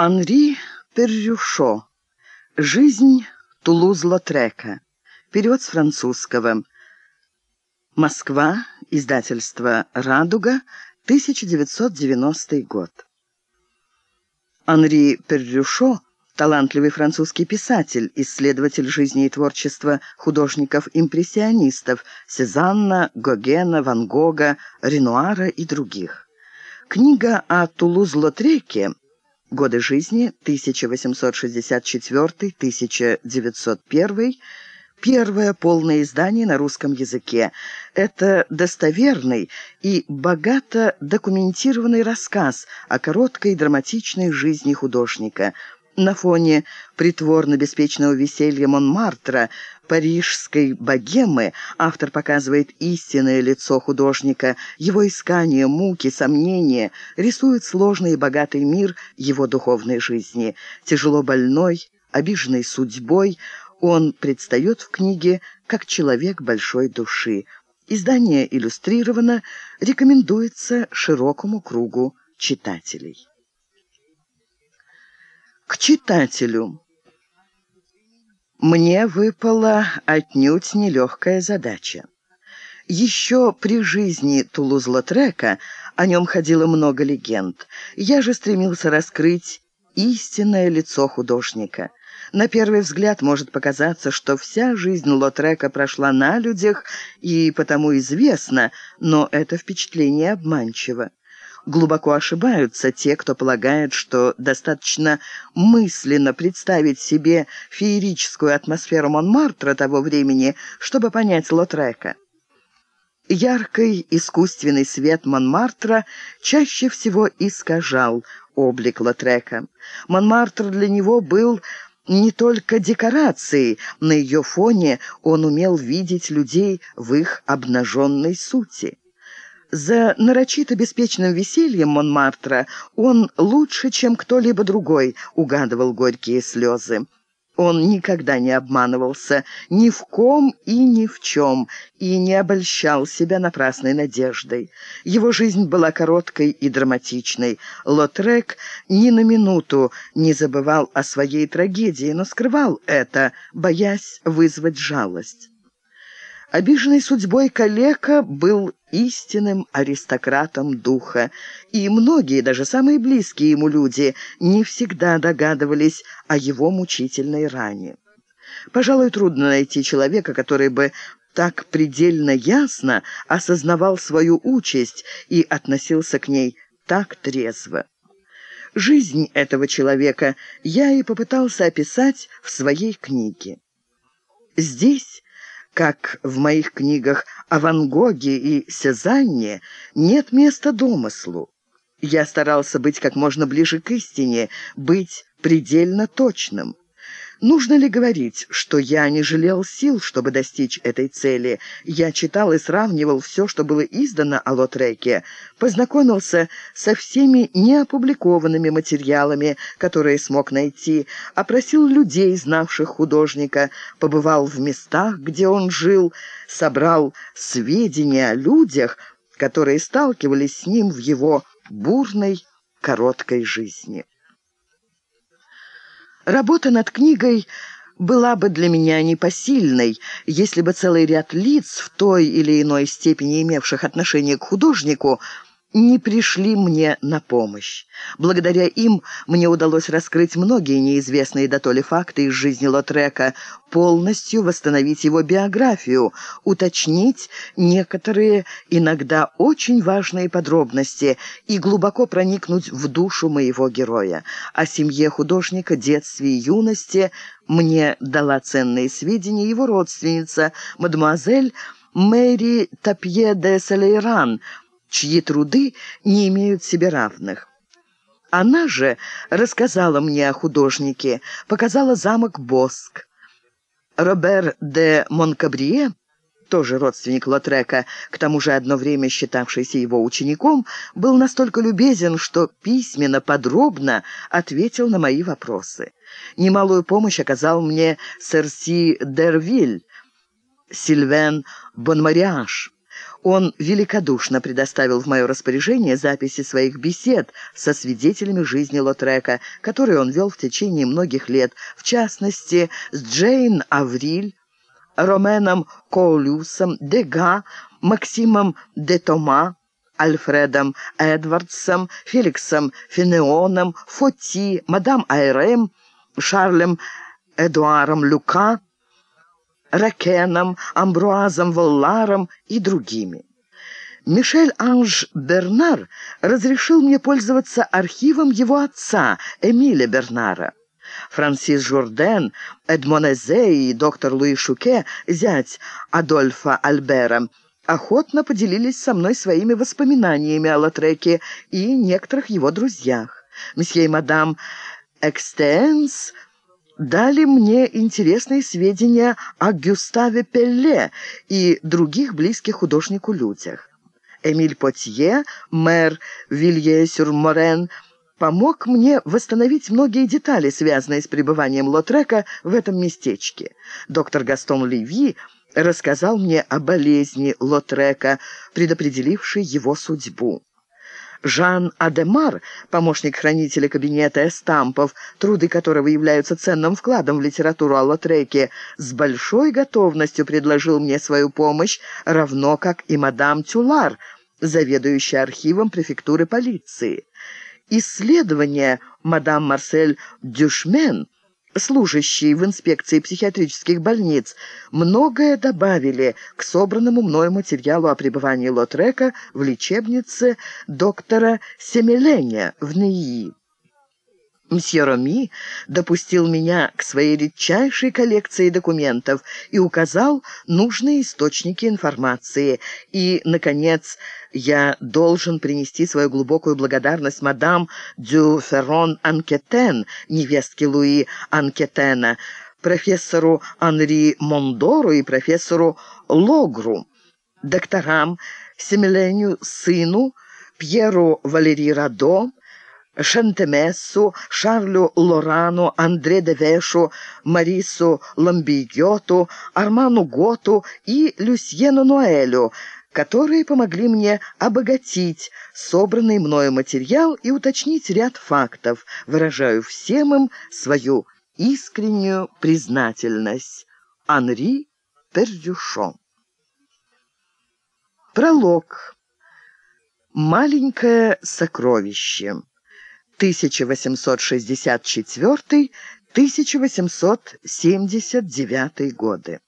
Анри Перрюшо. Жизнь Тулуз-Лотрека. Перевод с французского. Москва. Издательство «Радуга», 1990 год. Анри Перрюшо – талантливый французский писатель, исследователь жизни и творчества художников-импрессионистов Сезанна, Гогена, Ван Гога, Ренуара и других. Книга о Тулуз-Лотреке – Годы жизни 1864-1901. Первое полное издание на русском языке. Это достоверный и богато документированный рассказ о короткой драматичной жизни художника – на фоне притворно-беспечного веселья Монмартра, парижской богемы, автор показывает истинное лицо художника, его искания, муки, сомнения, рисует сложный и богатый мир его духовной жизни. Тяжело больной, обиженный судьбой, он предстает в книге как человек большой души. Издание иллюстрировано, рекомендуется широкому кругу читателей. К читателю. Мне выпала отнюдь нелегкая задача. Еще при жизни Тулуз-Лотрека о нем ходило много легенд. Я же стремился раскрыть истинное лицо художника. На первый взгляд может показаться, что вся жизнь Лотрека прошла на людях и потому известна, но это впечатление обманчиво глубоко ошибаются те, кто полагает, что достаточно мысленно представить себе феерическую атмосферу Монмартра того времени, чтобы понять Лотрека. Яркий искусственный свет Монмартра чаще всего искажал облик Лотрека. Монмартр для него был не только декорацией, на ее фоне он умел видеть людей в их обнаженной сути. За нарочито беспечным весельем Монмартра он лучше, чем кто-либо другой, угадывал горькие слезы. Он никогда не обманывался ни в ком и ни в чем, и не обольщал себя напрасной надеждой. Его жизнь была короткой и драматичной. Лотрек ни на минуту не забывал о своей трагедии, но скрывал это, боясь вызвать жалость. Обиженный судьбой калека был истинным аристократом духа, и многие, даже самые близкие ему люди, не всегда догадывались о его мучительной ране. Пожалуй, трудно найти человека, который бы так предельно ясно осознавал свою участь и относился к ней так трезво. Жизнь этого человека я и попытался описать в своей книге. Здесь как в моих книгах о Ван Гоге и Сезанне, нет места домыслу. Я старался быть как можно ближе к истине, быть предельно точным. Нужно ли говорить, что я не жалел сил, чтобы достичь этой цели? Я читал и сравнивал все, что было издано о Лотреке, познакомился со всеми неопубликованными материалами, которые смог найти, опросил людей, знавших художника, побывал в местах, где он жил, собрал сведения о людях, которые сталкивались с ним в его бурной, короткой жизни. Работа над книгой была бы для меня непосильной, если бы целый ряд лиц, в той или иной степени имевших отношение к художнику, не пришли мне на помощь. Благодаря им мне удалось раскрыть многие неизвестные дотоле факты из жизни Лотрека, полностью восстановить его биографию, уточнить некоторые, иногда очень важные подробности и глубоко проникнуть в душу моего героя. О семье художника, детстве и юности мне дала ценные сведения его родственница, мадемуазель Мэри Тапье де Салейран, чьи труды не имеют себе равных. Она же рассказала мне о художнике, показала замок Боск. Робер де Монкабрие, тоже родственник Лотрека, к тому же одно время считавшийся его учеником, был настолько любезен, что письменно, подробно ответил на мои вопросы. Немалую помощь оказал мне Серси Дервиль, Сильвен Бонмариаш. Он великодушно предоставил в мое распоряжение записи своих бесед со свидетелями жизни Лотрека, которые он вел в течение многих лет, в частности, с Джейн Авриль, Роменом Коулюсом, Дега, Максимом де Тома, Альфредом Эдвардсом, Феликсом Фенеоном, Фоти, мадам Айрем, Шарлем Эдуаром Люка, Ракеном, Амбруазом Волларом и другими. Мишель Анж Бернар разрешил мне пользоваться архивом его отца, Эмиля Бернара. Франсис Журден, Эдмон Эзе и доктор Луи Шуке, зять Адольфа Альбера, охотно поделились со мной своими воспоминаниями о Латреке и некоторых его друзьях. Месье и мадам Экстенс дали мне интересные сведения о Гюставе Пелле и других близких художнику людях. Эмиль Потье, мэр Вилье-Сюр-Морен, помог мне восстановить многие детали, связанные с пребыванием Лотрека в этом местечке. Доктор Гастон Леви рассказал мне о болезни Лотрека, предопределившей его судьбу. Жан Адемар, помощник хранителя кабинета эстампов, труды которого являются ценным вкладом в литературу о Лотреке, с большой готовностью предложил мне свою помощь, равно как и мадам Тюлар, заведующая архивом префектуры полиции. Исследования мадам Марсель Дюшмен, служащие в инспекции психиатрических больниц, многое добавили к собранному мною материалу о пребывании Лотрека в лечебнице доктора Семеленя в НИИ. Мсье Роми допустил меня к своей редчайшей коллекции документов и указал нужные источники информации. И, наконец, я должен принести свою глубокую благодарность мадам Дю Феррон Анкетен, невестке Луи Анкетена, профессору Анри Мондору и профессору Логру, докторам Семеленю сыну, Пьеру Валерий Радо, Шантемессу, Шарлю Лорану, Андре Девешу, Марису Ламбийоту, Арману Готу и Люсьену Ноэлю, которые помогли мне обогатить собранный мною материал и уточнить ряд фактов. Выражаю всем им свою искреннюю признательность. Анри Пердюшо Пролог. Маленькое сокровище. 1864-1879 годы.